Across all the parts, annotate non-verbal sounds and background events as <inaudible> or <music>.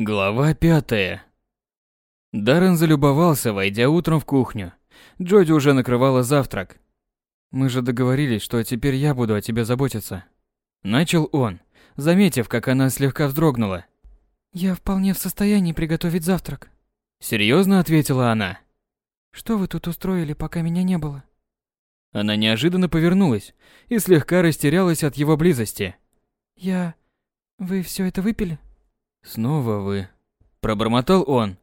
Глава пятая. Даррен залюбовался, войдя утром в кухню. Джоди уже накрывала завтрак. «Мы же договорились, что теперь я буду о тебе заботиться». Начал он, заметив, как она слегка вздрогнула. «Я вполне в состоянии приготовить завтрак». Серьезно ответила она. «Что вы тут устроили, пока меня не было?» Она неожиданно повернулась и слегка растерялась от его близости. «Я... Вы все это выпили?» «Снова вы...» Пробормотал он.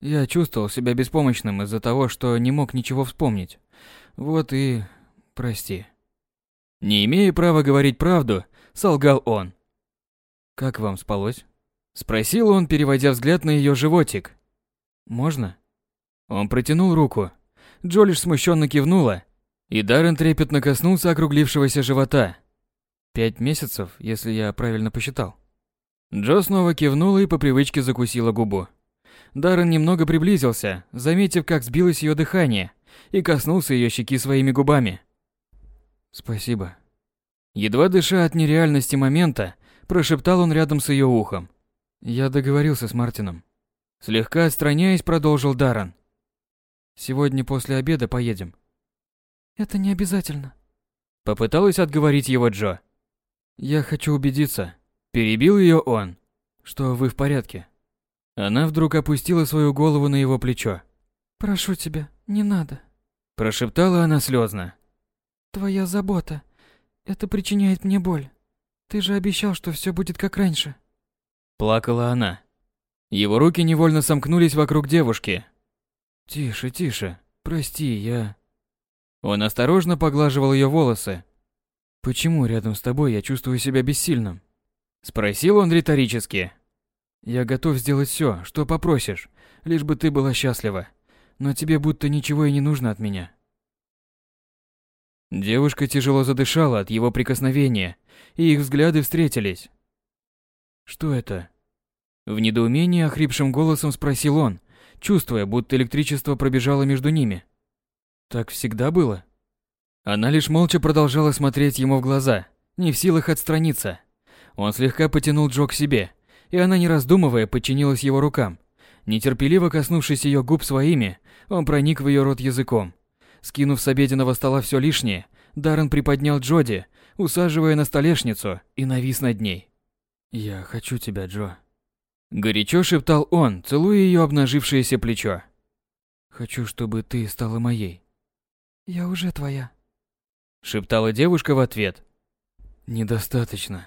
Я чувствовал себя беспомощным из-за того, что не мог ничего вспомнить. Вот и... прости. Не имея права говорить правду, солгал он. «Как вам спалось?» Спросил он, переводя взгляд на ее животик. «Можно?» Он протянул руку. Джо лишь смущенно кивнула, и Даррен трепетно коснулся округлившегося живота. «Пять месяцев, если я правильно посчитал». Джо снова кивнула и по привычке закусила губу. Даррен немного приблизился, заметив, как сбилось ее дыхание, и коснулся ее щеки своими губами. «Спасибо». Едва дыша от нереальности момента, прошептал он рядом с ее ухом. «Я договорился с Мартином». Слегка отстраняясь, продолжил Даррен. «Сегодня после обеда поедем». «Это не обязательно». Попыталась отговорить его Джо. «Я хочу убедиться, Перебил ее он. Что вы в порядке? Она вдруг опустила свою голову на его плечо. Прошу тебя, не надо. Прошептала она слезно. Твоя забота. Это причиняет мне боль. Ты же обещал, что все будет как раньше. Плакала она. Его руки невольно сомкнулись вокруг девушки. Тише, тише. Прости, я... Он осторожно поглаживал ее волосы. Почему рядом с тобой я чувствую себя бессильным? Спросил он риторически. Я готов сделать все, что попросишь, лишь бы ты была счастлива. Но тебе будто ничего и не нужно от меня. Девушка тяжело задышала от его прикосновения, и их взгляды встретились. Что это? В недоумении охрипшим голосом спросил он, чувствуя, будто электричество пробежало между ними. Так всегда было? Она лишь молча продолжала смотреть ему в глаза, не в силах отстраниться. Он слегка потянул Джо к себе, и она, не раздумывая, подчинилась его рукам. Нетерпеливо коснувшись ее губ своими, он проник в ее рот языком. Скинув с обеденного стола все лишнее, Даррен приподнял Джоди, усаживая на столешницу, и навис над ней. «Я хочу тебя, Джо», — горячо шептал он, целуя ее обнажившееся плечо. «Хочу, чтобы ты стала моей». «Я уже твоя», — шептала девушка в ответ. «Недостаточно»,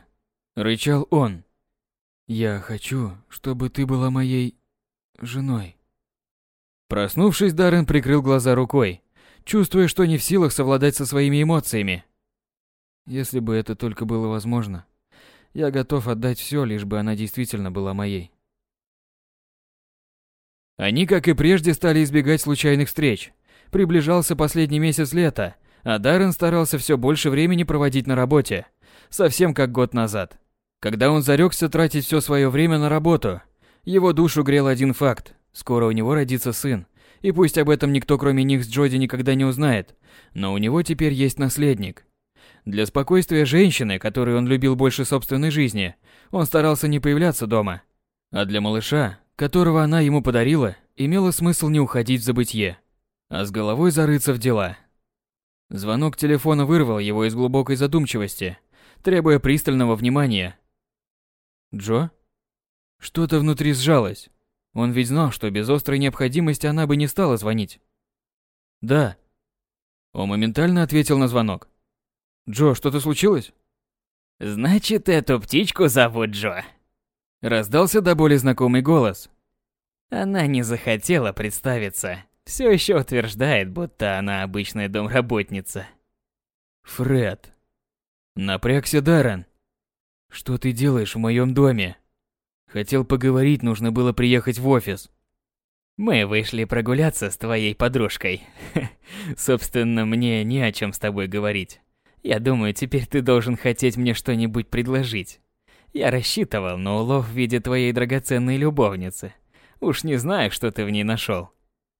Рычал он. «Я хочу, чтобы ты была моей... женой». Проснувшись, Даррен прикрыл глаза рукой, чувствуя, что не в силах совладать со своими эмоциями. Если бы это только было возможно, я готов отдать все, лишь бы она действительно была моей. Они, как и прежде, стали избегать случайных встреч. Приближался последний месяц лета, а Даррен старался все больше времени проводить на работе, совсем как год назад. Когда он зарекся тратить все свое время на работу, его душу грел один факт. Скоро у него родится сын. И пусть об этом никто кроме них с Джоди никогда не узнает, но у него теперь есть наследник. Для спокойствия женщины, которую он любил больше собственной жизни, он старался не появляться дома. А для малыша, которого она ему подарила, имело смысл не уходить в забытье, а с головой зарыться в дела. Звонок телефона вырвал его из глубокой задумчивости, требуя пристального внимания. Джо? Что-то внутри сжалось. Он ведь знал, что без острой необходимости она бы не стала звонить. Да. Он моментально ответил на звонок. Джо, что-то случилось? Значит, эту птичку зовут Джо. Раздался до боли знакомый голос. Она не захотела представиться. Все еще утверждает, будто она обычная домработница. Фред. Напрягся Даррен. Что ты делаешь в моем доме? Хотел поговорить, нужно было приехать в офис. Мы вышли прогуляться с твоей подружкой. <laughs> Собственно, мне не о чем с тобой говорить. Я думаю, теперь ты должен хотеть мне что-нибудь предложить. Я рассчитывал на улов в виде твоей драгоценной любовницы. Уж не знаю, что ты в ней нашел.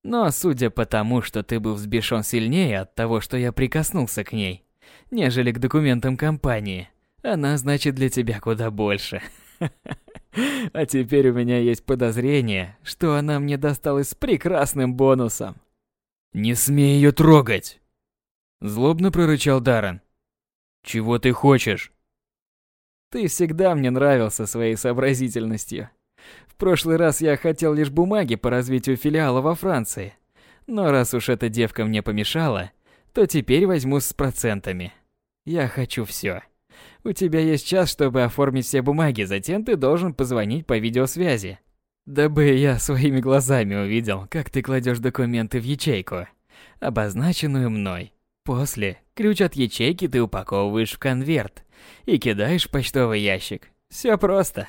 Но судя по тому, что ты был взбешен сильнее от того, что я прикоснулся к ней, нежели к документам компании, она значит для тебя куда больше. <laughs> А теперь у меня есть подозрение, что она мне досталась с прекрасным бонусом. Не смей ее трогать! Злобно прорычал Даррен. Чего ты хочешь? Ты всегда мне нравился своей сообразительностью. В прошлый раз я хотел лишь бумаги по развитию филиала во Франции. Но раз уж эта девка мне помешала, то теперь возьму с процентами. Я хочу все. У тебя есть час, чтобы оформить все бумаги, затем ты должен позвонить по видеосвязи. Дабы я своими глазами увидел, как ты кладешь документы в ячейку, обозначенную мной. После ключ от ячейки ты упаковываешь в конверт и кидаешь в почтовый ящик. Все просто.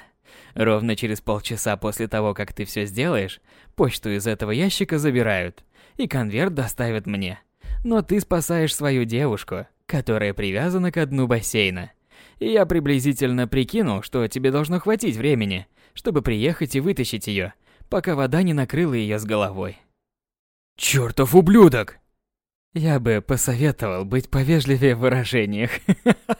Ровно через полчаса после того, как ты все сделаешь, почту из этого ящика забирают, и конверт доставят мне. Но ты спасаешь свою девушку, которая привязана к дну бассейна. И я приблизительно прикинул, что тебе должно хватить времени, чтобы приехать и вытащить ее, пока вода не накрыла ее с головой. Чертов ублюдок! Я бы посоветовал быть повежливее в выражениях. <laughs>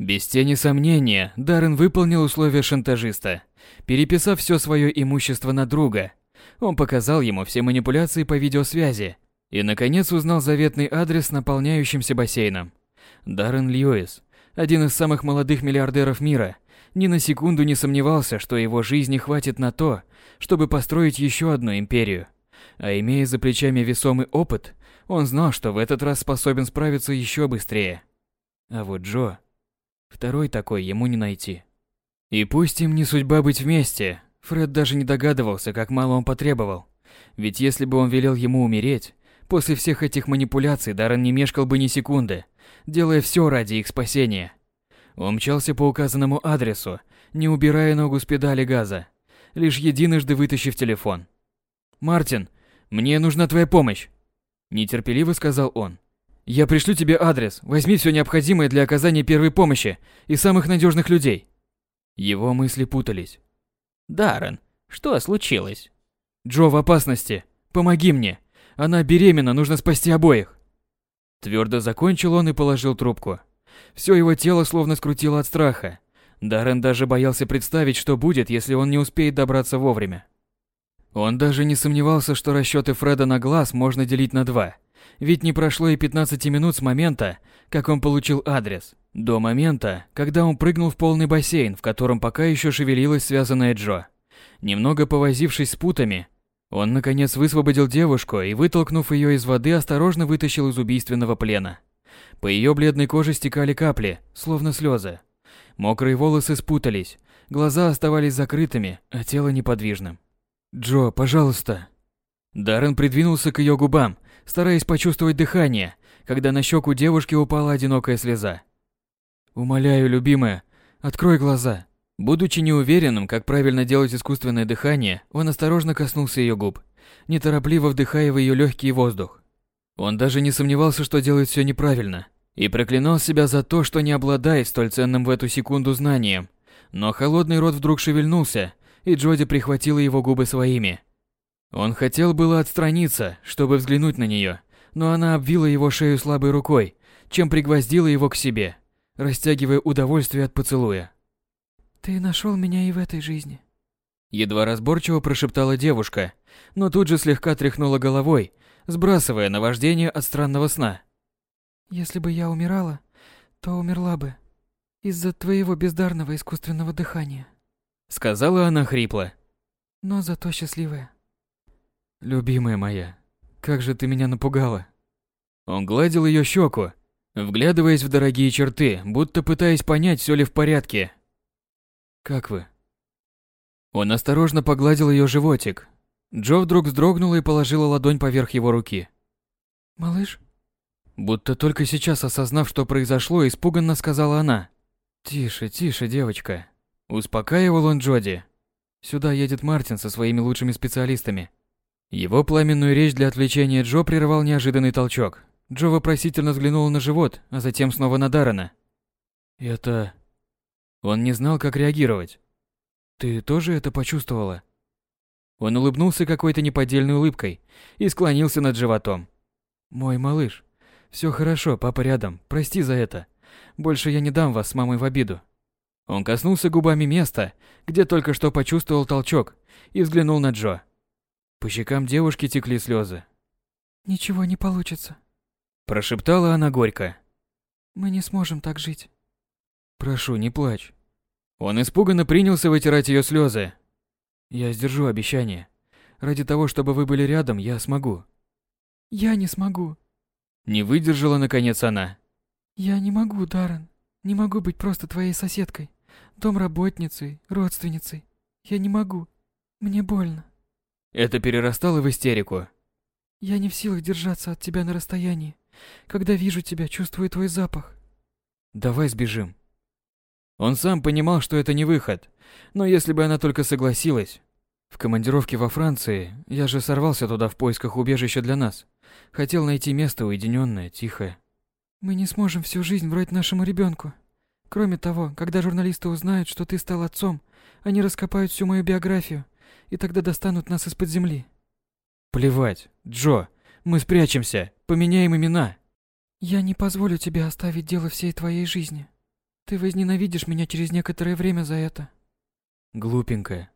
Без тени сомнения, Даррен выполнил условия шантажиста, переписав все свое имущество на друга. Он показал ему все манипуляции по видеосвязи и, наконец, узнал заветный адрес наполняющимся бассейном. Даррен Льюис, один из самых молодых миллиардеров мира, ни на секунду не сомневался, что его жизни хватит на то, чтобы построить еще одну империю. А имея за плечами весомый опыт, он знал, что в этот раз способен справиться еще быстрее. А вот Джо... Второй такой ему не найти. И пусть им не судьба быть вместе, Фред даже не догадывался, как мало он потребовал. Ведь если бы он велел ему умереть, после всех этих манипуляций Даррен не мешкал бы ни секунды, делая все ради их спасения. Он мчался по указанному адресу, не убирая ногу с педали газа, лишь единожды вытащив телефон. «Мартин, мне нужна твоя помощь!» Нетерпеливо сказал он. «Я пришлю тебе адрес, возьми все необходимое для оказания первой помощи и самых надежных людей». Его мысли путались. «Даррен, что случилось?» «Джо в опасности. Помоги мне. Она беременна, нужно спасти обоих». Твердо закончил он и положил трубку. Все его тело словно скрутило от страха. Даррен даже боялся представить, что будет, если он не успеет добраться вовремя. Он даже не сомневался, что расчеты Фреда на глаз можно делить на два. Ведь не прошло и 15 минут с момента, как он получил адрес, до момента, когда он прыгнул в полный бассейн, в котором пока еще шевелилась связанная Джо. Немного повозившись с путами, он наконец высвободил девушку и, вытолкнув ее из воды, осторожно вытащил из убийственного плена. По ее бледной коже стекали капли, словно слезы. Мокрые волосы спутались, глаза оставались закрытыми, а тело неподвижным. «Джо, пожалуйста». Даррен придвинулся к ее губам, стараясь почувствовать дыхание, когда на щеку девушки упала одинокая слеза. «Умоляю, любимая, открой глаза». Будучи неуверенным, как правильно делать искусственное дыхание, он осторожно коснулся ее губ, неторопливо вдыхая в ее легкий воздух. Он даже не сомневался, что делает все неправильно, и проклинал себя за то, что не обладает столь ценным в эту секунду знанием. Но холодный рот вдруг шевельнулся, и Джоди прихватила его губы своими. Он хотел было отстраниться, чтобы взглянуть на нее, но она обвила его шею слабой рукой, чем пригвоздила его к себе, растягивая удовольствие от поцелуя. «Ты нашел меня и в этой жизни», Едва разборчиво прошептала девушка, но тут же слегка тряхнула головой, сбрасывая наваждение от странного сна. «Если бы я умирала, то умерла бы из-за твоего бездарного искусственного дыхания», сказала она хрипло. «Но зато счастливая». «Любимая моя, как же ты меня напугала!» Он гладил ее щеку, вглядываясь в дорогие черты, будто пытаясь понять, все ли в порядке. «Как вы?» Он осторожно погладил ее животик. Джо вдруг вздрогнула и положила ладонь поверх его руки. «Малыш?» Будто только сейчас осознав, что произошло, испуганно сказала она. «Тише, тише, девочка». Успокаивал он Джоди. «Сюда едет Мартин со своими лучшими специалистами». Его пламенную речь для отвлечения Джо прервал неожиданный толчок. Джо вопросительно взглянул на живот, а затем снова на Даррена. «Это...» Он не знал, как реагировать. «Ты тоже это почувствовала?» Он улыбнулся какой-то неподдельной улыбкой и склонился над животом. «Мой малыш, все хорошо, папа рядом, прости за это. Больше я не дам вас с мамой в обиду». Он коснулся губами места, где только что почувствовал толчок, и взглянул на Джо. По щекам девушки текли слезы. «Ничего не получится», – прошептала она горько. «Мы не сможем так жить». «Прошу, не плачь». Он испуганно принялся вытирать ее слезы. «Я сдержу обещание. Ради того, чтобы вы были рядом, я смогу». «Я не смогу». Не выдержала, наконец, она. «Я не могу, Даррен. Не могу быть просто твоей соседкой, домработницей, родственницей. Я не могу. Мне больно». Это перерастало в истерику. Я не в силах держаться от тебя на расстоянии. Когда вижу тебя, чувствую твой запах. Давай сбежим. Он сам понимал, что это не выход, но если бы она только согласилась. В командировке во Франции я же сорвался туда в поисках убежища для нас. Хотел найти место уединенное, тихое. Мы не сможем всю жизнь врать нашему ребенку. Кроме того, когда журналисты узнают, что ты стал отцом, они раскопают всю мою биографию и тогда достанут нас из-под земли. Плевать, Джо, мы спрячемся, поменяем имена. Я не позволю тебе оставить дело всей твоей жизни. Ты возненавидишь меня через некоторое время за это. Глупенькая,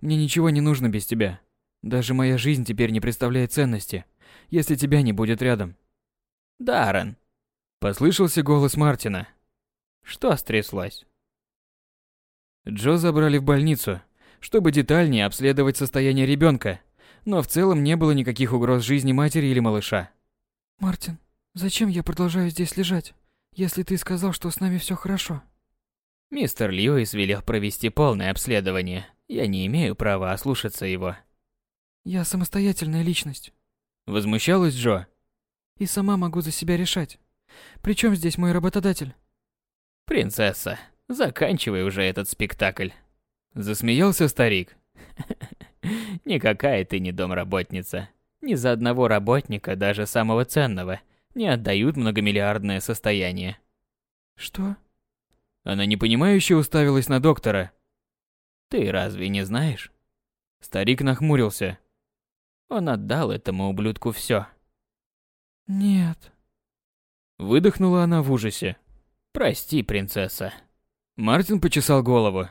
мне ничего не нужно без тебя. Даже моя жизнь теперь не представляет ценности, если тебя не будет рядом. Даррен. Послышался голос Мартина. Что стряслось? Джо забрали в больницу, чтобы детальнее обследовать состояние ребенка, но в целом не было никаких угроз жизни матери или малыша. Мартин, зачем я продолжаю здесь лежать, если ты сказал, что с нами все хорошо? Мистер Льюис велел провести полное обследование. Я не имею права ослушаться его. Я самостоятельная личность. Возмущалась Джо. И сама могу за себя решать. Причем здесь мой работодатель? Принцесса, заканчивай уже этот спектакль. Засмеялся старик. <laughs> Никакая ты не домработница. Ни за одного работника, даже самого ценного, не отдают многомиллиардное состояние. Что? Она непонимающе уставилась на доктора. Ты разве не знаешь? Старик нахмурился. Он отдал этому ублюдку все. Нет. Выдохнула она в ужасе. Прости, принцесса. Мартин почесал голову.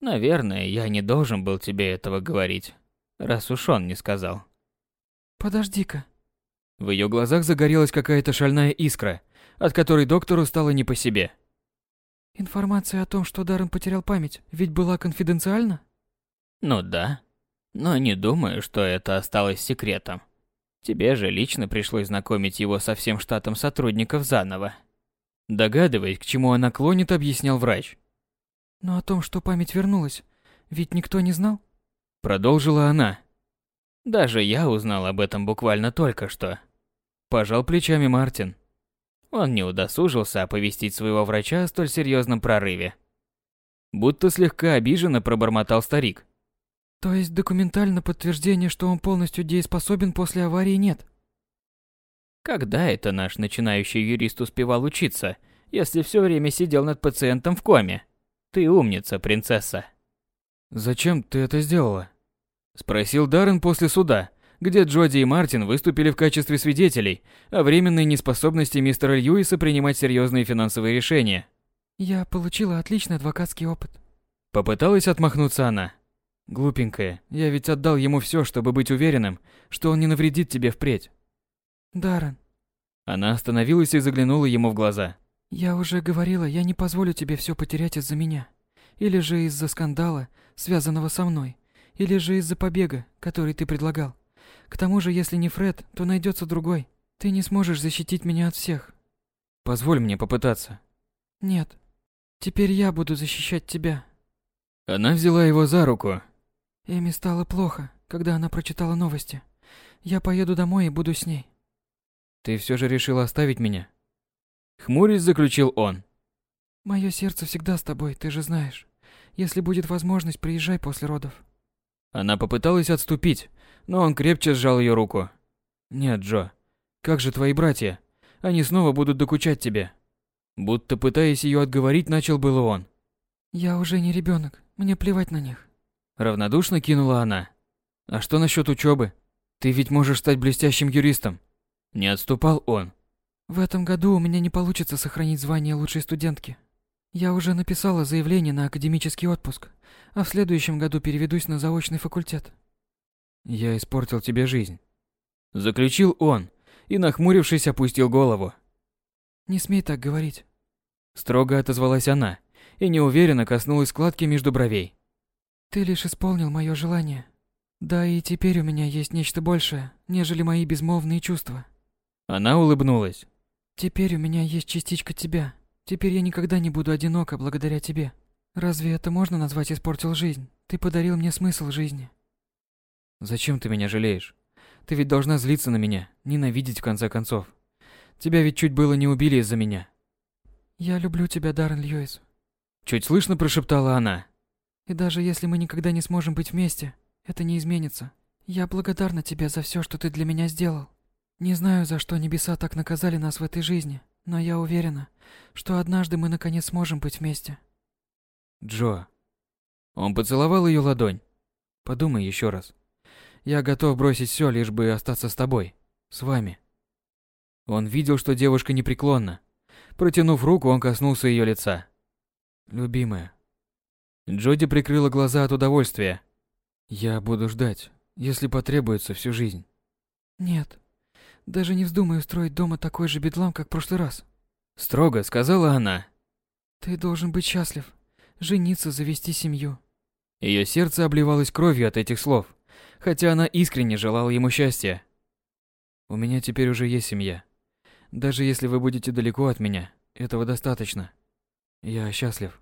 Наверное, я не должен был тебе этого говорить, раз уж он не сказал. Подожди-ка. В ее глазах загорелась какая-то шальная искра, от которой доктору стало не по себе. Информация о том, что Даррен потерял память, ведь была конфиденциальна? Ну да. Но не думаю, что это осталось секретом. Тебе же лично пришлось знакомить его со всем штатом сотрудников заново. Догадываясь, к чему она клонит, объяснял врач. Но о том, что память вернулась, ведь никто не знал? Продолжила она. Даже я узнал об этом буквально только что. Пожал плечами Мартин. Он не удосужился оповестить своего врача о столь серьезном прорыве. Будто слегка обиженно пробормотал старик. То есть документально подтверждения, что он полностью дееспособен после аварии нет? Когда это наш начинающий юрист успевал учиться, если все время сидел над пациентом в коме? Ты умница, принцесса. Зачем ты это сделала? Спросил Даррен после суда, где Джоди и Мартин выступили в качестве свидетелей о временной неспособности мистера Льюиса принимать серьезные финансовые решения. Я получила отличный адвокатский опыт. Попыталась отмахнуться она. Глупенькая, я ведь отдал ему все, чтобы быть уверенным, что он не навредит тебе впредь. Даррен. Она остановилась и заглянула ему в глаза. Я уже говорила, я не позволю тебе все потерять из-за меня. Или же из-за скандала, связанного со мной. Или же из-за побега, который ты предлагал. К тому же, если не Фред, то найдется другой. Ты не сможешь защитить меня от всех. Позволь мне попытаться. Нет. Теперь я буду защищать тебя. Она взяла его за руку. Эми стало плохо, когда она прочитала новости. Я поеду домой и буду с ней. Ты все же решила оставить меня? Хмурясь, заключил он. Мое сердце всегда с тобой, ты же знаешь. Если будет возможность, приезжай после родов. Она попыталась отступить, но он крепче сжал ее руку. Нет, Джо. Как же твои братья? Они снова будут докучать тебе. Будто пытаясь ее отговорить, начал было он. Я уже не ребенок, мне плевать на них. Равнодушно кинула она. А что насчет учебы? Ты ведь можешь стать блестящим юристом. Не отступал он. В этом году у меня не получится сохранить звание лучшей студентки. Я уже написала заявление на академический отпуск, а в следующем году переведусь на заочный факультет. Я испортил тебе жизнь. Заключил он и, нахмурившись, опустил голову. Не смей так говорить. Строго отозвалась она и неуверенно коснулась складки между бровей. Ты лишь исполнил мое желание. Да и теперь у меня есть нечто большее, нежели мои безмолвные чувства. Она улыбнулась. Теперь у меня есть частичка тебя. Теперь я никогда не буду одинока благодаря тебе. Разве это можно назвать испортил жизнь? Ты подарил мне смысл жизни. Зачем ты меня жалеешь? Ты ведь должна злиться на меня, ненавидеть в конце концов. Тебя ведь чуть было не убили из-за меня. Я люблю тебя, Даррен Льюис. Чуть слышно прошептала она. И даже если мы никогда не сможем быть вместе, это не изменится. Я благодарна тебе за все, что ты для меня сделал. Не знаю, за что небеса так наказали нас в этой жизни, но я уверена, что однажды мы наконец сможем быть вместе. Джо. Он поцеловал ее ладонь. Подумай еще раз. Я готов бросить все, лишь бы остаться с тобой, с вами. Он видел, что девушка непреклонна. Протянув руку, он коснулся ее лица. Любимая. Джоди прикрыла глаза от удовольствия. Я буду ждать, если потребуется всю жизнь. Нет. Даже не вздумай устроить дома такой же бедлам, как в прошлый раз. Строго сказала она. Ты должен быть счастлив, жениться, завести семью. Ее сердце обливалось кровью от этих слов, хотя она искренне желала ему счастья. У меня теперь уже есть семья. Даже если вы будете далеко от меня, этого достаточно. Я счастлив.